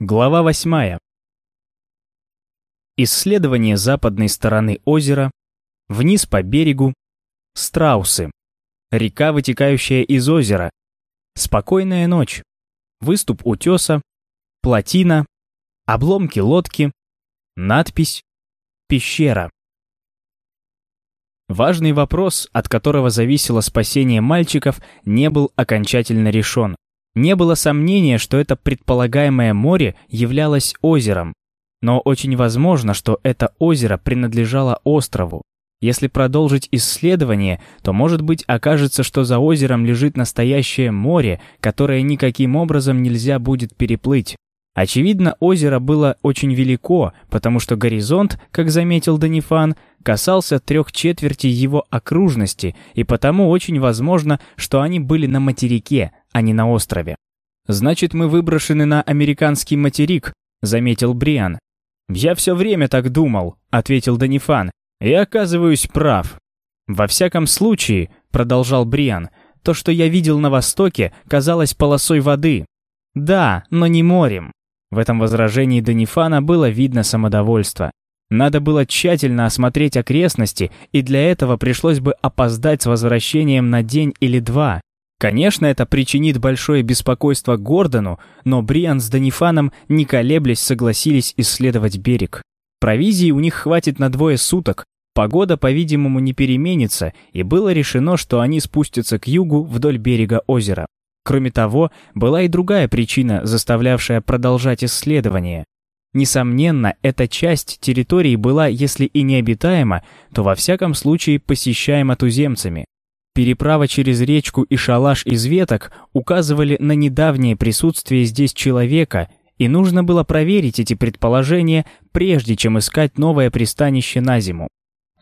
Глава восьмая. Исследование западной стороны озера, вниз по берегу, страусы, река, вытекающая из озера, спокойная ночь, выступ утеса, плотина, обломки лодки, надпись, пещера. Важный вопрос, от которого зависело спасение мальчиков, не был окончательно решен. Не было сомнения, что это предполагаемое море являлось озером, но очень возможно, что это озеро принадлежало острову. Если продолжить исследование, то, может быть, окажется, что за озером лежит настоящее море, которое никаким образом нельзя будет переплыть. Очевидно, озеро было очень велико, потому что горизонт, как заметил Данифан, касался трех четвертей его окружности, и потому очень возможно, что они были на материке, а не на острове. «Значит, мы выброшены на американский материк», — заметил Бриан. «Я все время так думал», — ответил Данифан, — «и оказываюсь прав». «Во всяком случае», — продолжал Бриан, — «то, что я видел на востоке, казалось полосой воды». «Да, но не морем». В этом возражении Данифана было видно самодовольство. Надо было тщательно осмотреть окрестности, и для этого пришлось бы опоздать с возвращением на день или два. Конечно, это причинит большое беспокойство Гордону, но Бриан с Данифаном, не колеблясь, согласились исследовать берег. Провизии у них хватит на двое суток, погода, по-видимому, не переменится, и было решено, что они спустятся к югу вдоль берега озера. Кроме того, была и другая причина, заставлявшая продолжать исследование. Несомненно, эта часть территории была, если и необитаема, то во всяком случае посещаема туземцами. Переправа через речку и шалаш из веток указывали на недавнее присутствие здесь человека, и нужно было проверить эти предположения, прежде чем искать новое пристанище на зиму.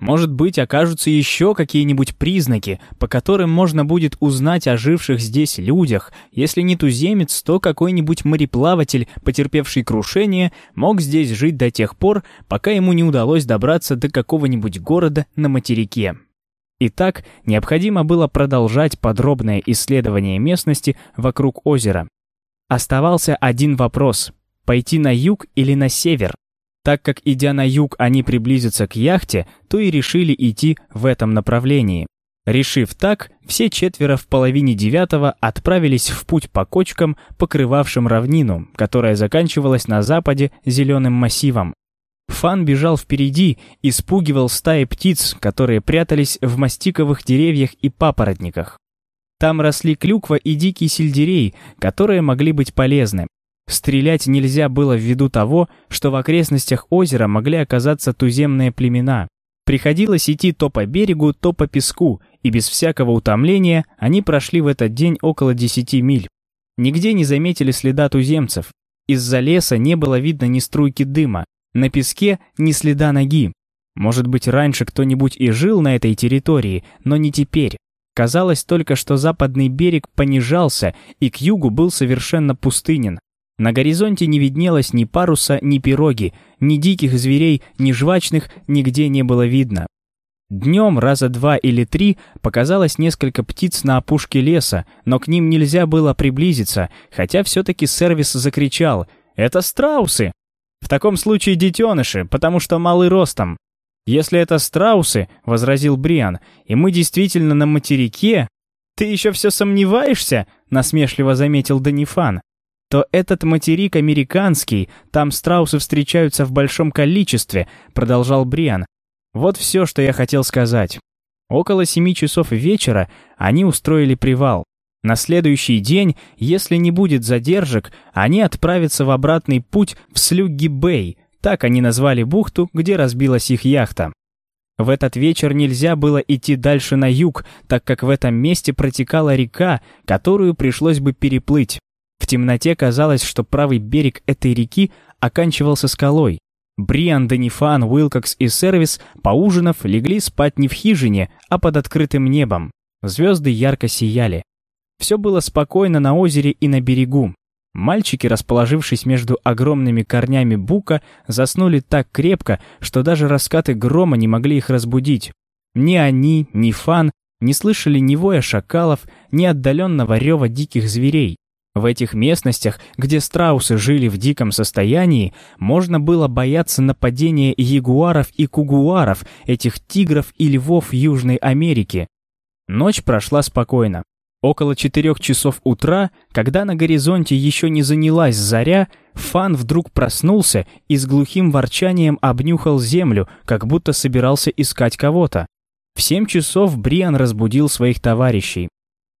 Может быть, окажутся еще какие-нибудь признаки, по которым можно будет узнать о живших здесь людях. Если не туземец, то какой-нибудь мореплаватель, потерпевший крушение, мог здесь жить до тех пор, пока ему не удалось добраться до какого-нибудь города на материке. Итак, необходимо было продолжать подробное исследование местности вокруг озера. Оставался один вопрос – пойти на юг или на север? Так как, идя на юг, они приблизятся к яхте, то и решили идти в этом направлении. Решив так, все четверо в половине девятого отправились в путь по кочкам, покрывавшим равнину, которая заканчивалась на западе зеленым массивом. Фан бежал впереди и спугивал стаи птиц, которые прятались в мастиковых деревьях и папоротниках. Там росли клюква и дикий сельдерей, которые могли быть полезны. Стрелять нельзя было ввиду того, что в окрестностях озера могли оказаться туземные племена. Приходилось идти то по берегу, то по песку, и без всякого утомления они прошли в этот день около 10 миль. Нигде не заметили следа туземцев. Из-за леса не было видно ни струйки дыма, на песке ни следа ноги. Может быть, раньше кто-нибудь и жил на этой территории, но не теперь. Казалось только, что западный берег понижался, и к югу был совершенно пустынен. На горизонте не виднелось ни паруса, ни пироги, ни диких зверей, ни жвачных нигде не было видно. Днем раза два или три показалось несколько птиц на опушке леса, но к ним нельзя было приблизиться, хотя все-таки сервис закричал «Это страусы!» В таком случае детеныши, потому что малы ростом. Если это страусы, — возразил Бриан, — и мы действительно на материке... Ты еще все сомневаешься? — насмешливо заметил Данифан. То этот материк американский, там страусы встречаются в большом количестве, — продолжал Бриан. Вот все, что я хотел сказать. Около семи часов вечера они устроили привал. На следующий день, если не будет задержек, они отправятся в обратный путь в Слюгги-Бэй, так они назвали бухту, где разбилась их яхта. В этот вечер нельзя было идти дальше на юг, так как в этом месте протекала река, которую пришлось бы переплыть. В темноте казалось, что правый берег этой реки оканчивался скалой. Бриан, Данифан, Уилкокс и Сервис, поужинав, легли спать не в хижине, а под открытым небом. Звезды ярко сияли. Все было спокойно на озере и на берегу. Мальчики, расположившись между огромными корнями бука, заснули так крепко, что даже раскаты грома не могли их разбудить. Ни они, ни Фан не слышали ни воя шакалов, ни отдаленного рева диких зверей. В этих местностях, где страусы жили в диком состоянии, можно было бояться нападения ягуаров и кугуаров, этих тигров и львов Южной Америки. Ночь прошла спокойно. Около четырех часов утра, когда на горизонте еще не занялась заря, Фан вдруг проснулся и с глухим ворчанием обнюхал землю, как будто собирался искать кого-то. В семь часов Бриан разбудил своих товарищей.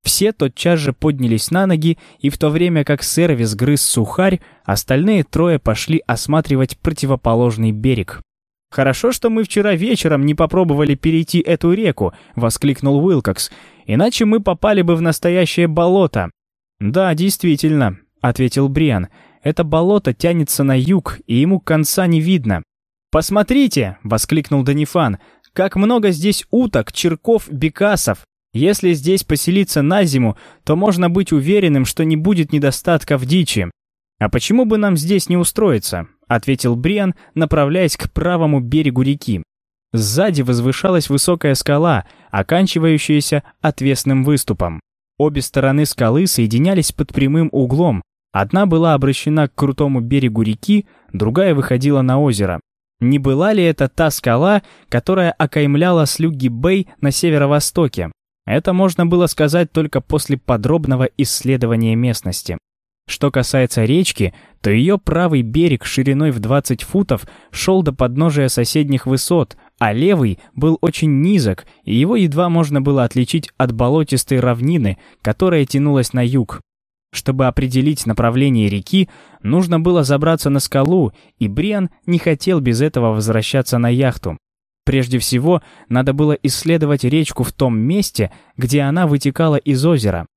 Все тотчас же поднялись на ноги, и в то время как сервис грыз сухарь, остальные трое пошли осматривать противоположный берег. «Хорошо, что мы вчера вечером не попробовали перейти эту реку», — воскликнул Уилкокс, «иначе мы попали бы в настоящее болото». «Да, действительно», — ответил Бриан, «это болото тянется на юг, и ему конца не видно». «Посмотрите!» — воскликнул Данифан. «Как много здесь уток, черков, бекасов! Если здесь поселиться на зиму, то можно быть уверенным, что не будет недостатка в дичи. А почему бы нам здесь не устроиться? Ответил Бриан, направляясь к правому берегу реки. Сзади возвышалась высокая скала, оканчивающаяся отвесным выступом. Обе стороны скалы соединялись под прямым углом. Одна была обращена к крутому берегу реки, другая выходила на озеро. Не была ли это та скала, которая окаймляла Слюги-Бэй на северо-востоке? Это можно было сказать только после подробного исследования местности. Что касается речки, то ее правый берег шириной в 20 футов шел до подножия соседних высот, а левый был очень низок, и его едва можно было отличить от болотистой равнины, которая тянулась на юг. Чтобы определить направление реки, нужно было забраться на скалу, и Бриан не хотел без этого возвращаться на яхту. Прежде всего, надо было исследовать речку в том месте, где она вытекала из озера.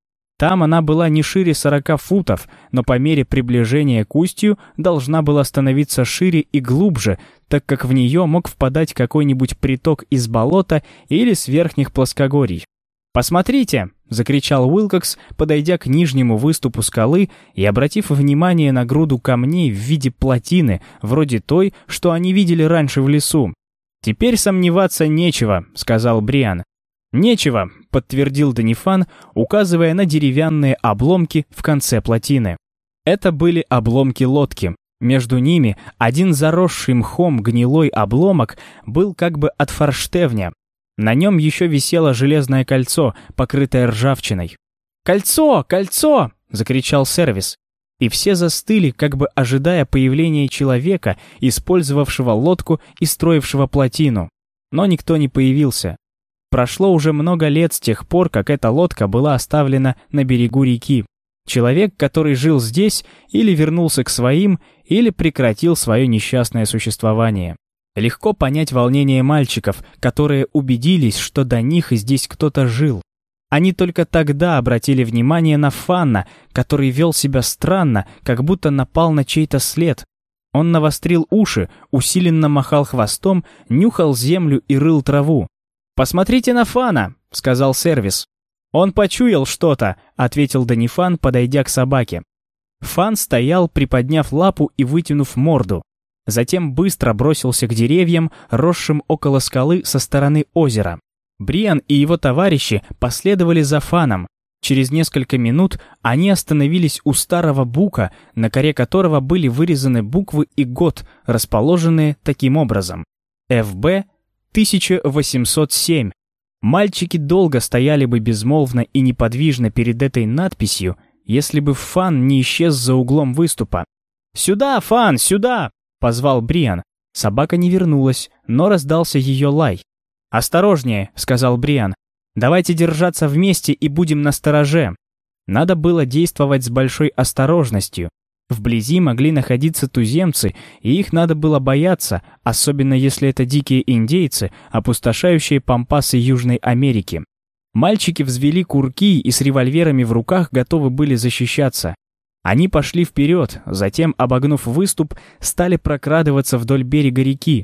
Там она была не шире 40 футов, но по мере приближения к устью должна была становиться шире и глубже, так как в нее мог впадать какой-нибудь приток из болота или с верхних плоскогорий. «Посмотрите!» — закричал Уилкокс, подойдя к нижнему выступу скалы и обратив внимание на груду камней в виде плотины, вроде той, что они видели раньше в лесу. «Теперь сомневаться нечего», — сказал Бриан. «Нечего», — подтвердил Данифан, указывая на деревянные обломки в конце плотины. Это были обломки лодки. Между ними один заросший мхом гнилой обломок был как бы от форштевня. На нем еще висело железное кольцо, покрытое ржавчиной. «Кольцо! Кольцо!» — закричал сервис и все застыли, как бы ожидая появления человека, использовавшего лодку и строившего плотину. Но никто не появился. Прошло уже много лет с тех пор, как эта лодка была оставлена на берегу реки. Человек, который жил здесь, или вернулся к своим, или прекратил свое несчастное существование. Легко понять волнение мальчиков, которые убедились, что до них здесь кто-то жил. Они только тогда обратили внимание на Фанна, который вел себя странно, как будто напал на чей-то след. Он навострил уши, усиленно махал хвостом, нюхал землю и рыл траву. «Посмотрите на Фана!» — сказал сервис. «Он почуял что-то», — ответил Данифан, подойдя к собаке. Фан стоял, приподняв лапу и вытянув морду. Затем быстро бросился к деревьям, росшим около скалы со стороны озера. Бриан и его товарищи последовали за Фаном. Через несколько минут они остановились у старого бука, на коре которого были вырезаны буквы и год, расположенные таким образом. ФБ 1807. Мальчики долго стояли бы безмолвно и неподвижно перед этой надписью, если бы Фан не исчез за углом выступа. «Сюда, Фан, сюда!» — позвал Бриан. Собака не вернулась, но раздался ее лай. «Осторожнее», — сказал Бриан. «Давайте держаться вместе и будем настороже». Надо было действовать с большой осторожностью. Вблизи могли находиться туземцы, и их надо было бояться, особенно если это дикие индейцы, опустошающие пампасы Южной Америки. Мальчики взвели курки и с револьверами в руках готовы были защищаться. Они пошли вперед, затем, обогнув выступ, стали прокрадываться вдоль берега реки,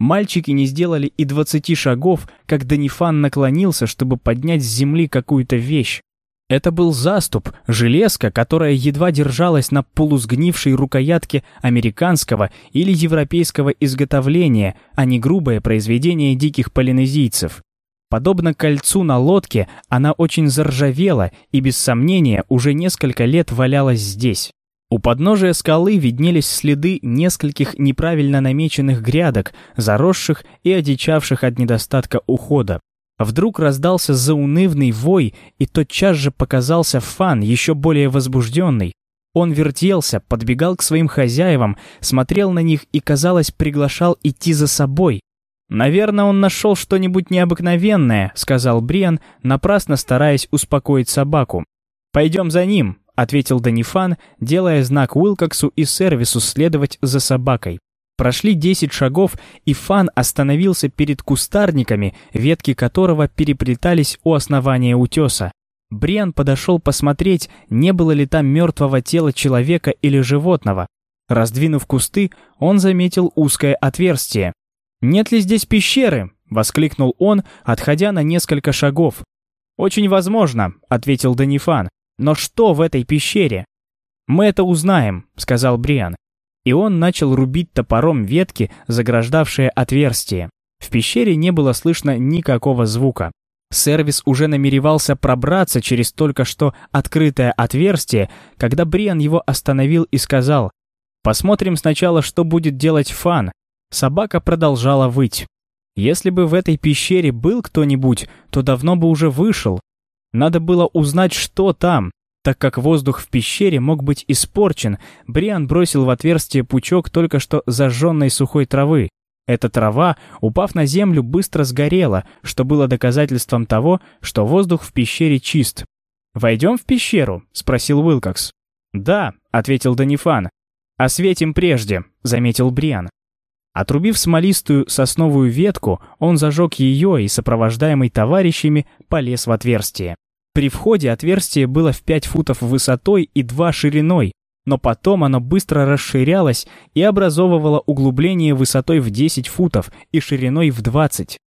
Мальчики не сделали и двадцати шагов, как Данифан наклонился, чтобы поднять с земли какую-то вещь. Это был заступ, железка, которая едва держалась на полусгнившей рукоятке американского или европейского изготовления, а не грубое произведение диких полинезийцев. Подобно кольцу на лодке, она очень заржавела и, без сомнения, уже несколько лет валялась здесь. У подножия скалы виднелись следы нескольких неправильно намеченных грядок, заросших и одичавших от недостатка ухода. Вдруг раздался заунывный вой, и тотчас же показался Фан, еще более возбужденный. Он вертелся, подбегал к своим хозяевам, смотрел на них и, казалось, приглашал идти за собой. «Наверное, он нашел что-нибудь необыкновенное», — сказал Бриан, напрасно стараясь успокоить собаку. «Пойдем за ним», — ответил Данифан, делая знак Уилкоксу и сервису следовать за собакой. Прошли десять шагов, и Фан остановился перед кустарниками, ветки которого переплетались у основания утеса. Бриан подошел посмотреть, не было ли там мертвого тела человека или животного. Раздвинув кусты, он заметил узкое отверстие. «Нет ли здесь пещеры?» — воскликнул он, отходя на несколько шагов. «Очень возможно», — ответил Данифан. «Но что в этой пещере?» «Мы это узнаем», — сказал Бриан. И он начал рубить топором ветки, заграждавшие отверстие. В пещере не было слышно никакого звука. Сервис уже намеревался пробраться через только что открытое отверстие, когда Бриан его остановил и сказал, «Посмотрим сначала, что будет делать Фан, Собака продолжала выть. Если бы в этой пещере был кто-нибудь, то давно бы уже вышел. Надо было узнать, что там. Так как воздух в пещере мог быть испорчен, Бриан бросил в отверстие пучок только что зажженной сухой травы. Эта трава, упав на землю, быстро сгорела, что было доказательством того, что воздух в пещере чист. «Войдем в пещеру?» — спросил Уилкокс. «Да», — ответил Данифан. «Осветим прежде», — заметил Бриан. Отрубив смолистую сосновую ветку, он зажег ее и, сопровождаемый товарищами, полез в отверстие. При входе отверстие было в 5 футов высотой и 2 шириной, но потом оно быстро расширялось и образовывало углубление высотой в 10 футов и шириной в 20.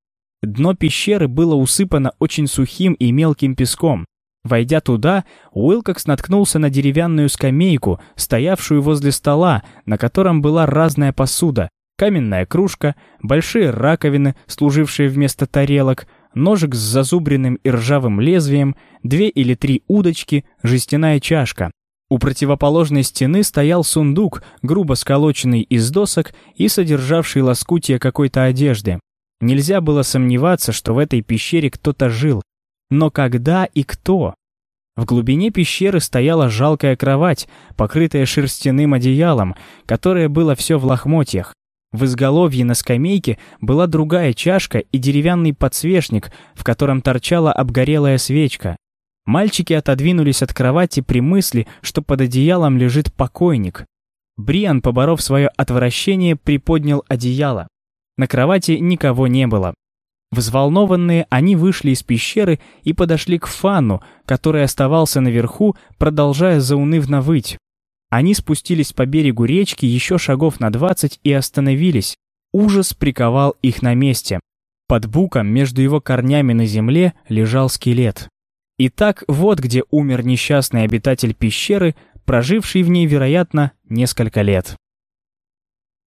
Дно пещеры было усыпано очень сухим и мелким песком. Войдя туда, Уилкокс наткнулся на деревянную скамейку, стоявшую возле стола, на котором была разная посуда, каменная кружка, большие раковины, служившие вместо тарелок, ножик с зазубренным и ржавым лезвием, две или три удочки, жестяная чашка. У противоположной стены стоял сундук, грубо сколоченный из досок и содержавший лоскутие какой-то одежды. Нельзя было сомневаться, что в этой пещере кто-то жил. Но когда и кто? В глубине пещеры стояла жалкая кровать, покрытая шерстяным одеялом, которое было все в лохмотьях. В изголовье на скамейке была другая чашка и деревянный подсвечник, в котором торчала обгорелая свечка. Мальчики отодвинулись от кровати при мысли, что под одеялом лежит покойник. Бриан, поборов свое отвращение, приподнял одеяло. На кровати никого не было. Взволнованные, они вышли из пещеры и подошли к Фану, который оставался наверху, продолжая заунывно выть. Они спустились по берегу речки еще шагов на двадцать и остановились. Ужас приковал их на месте. Под буком между его корнями на земле лежал скелет. Итак, вот где умер несчастный обитатель пещеры, проживший в ней, вероятно, несколько лет.